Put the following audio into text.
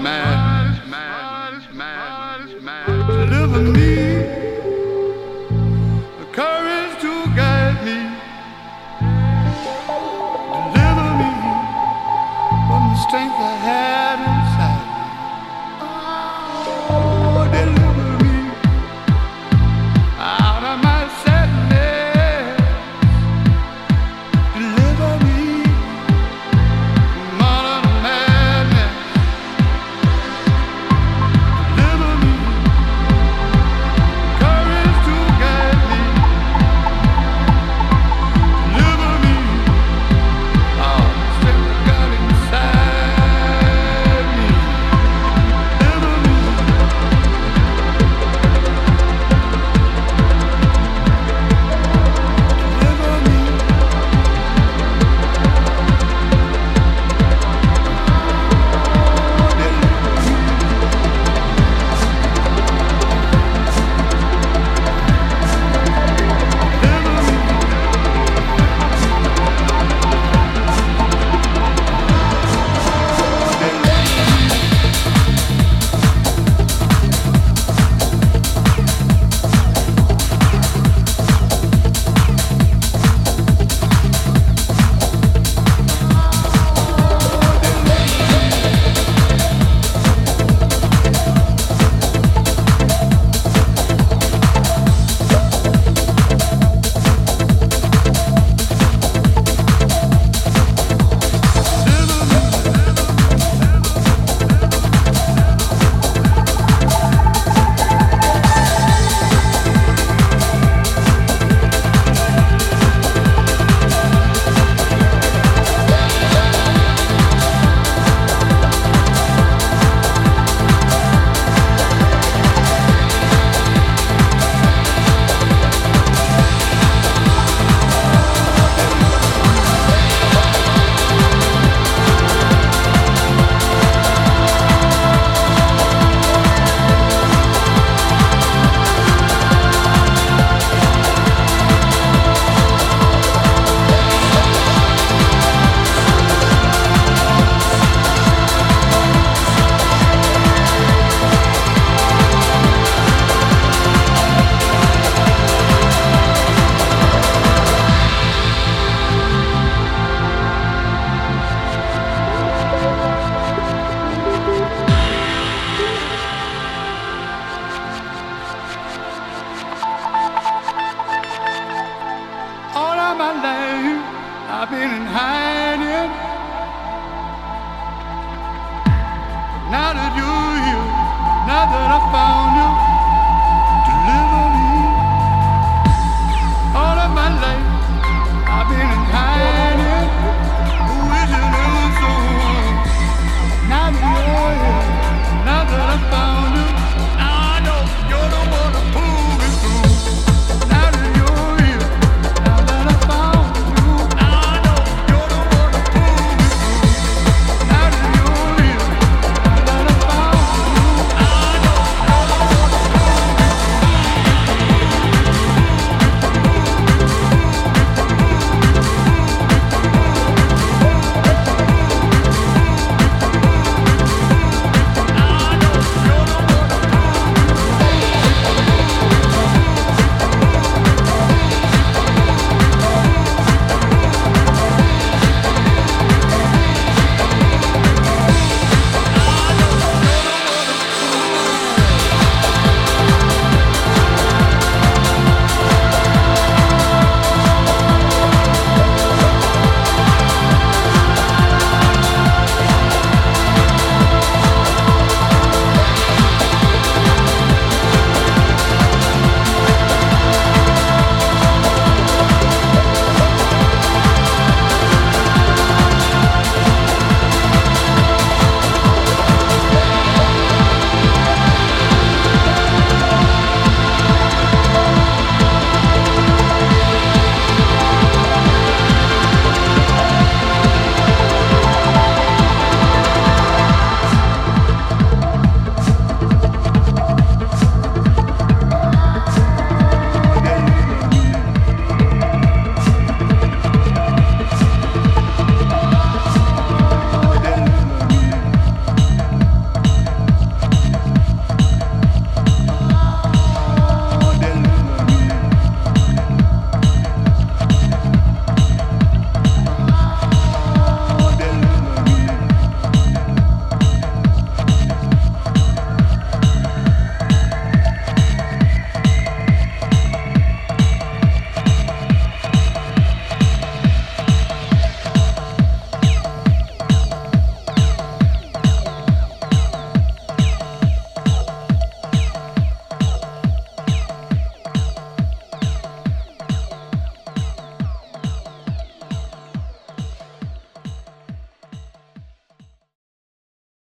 man. I've been in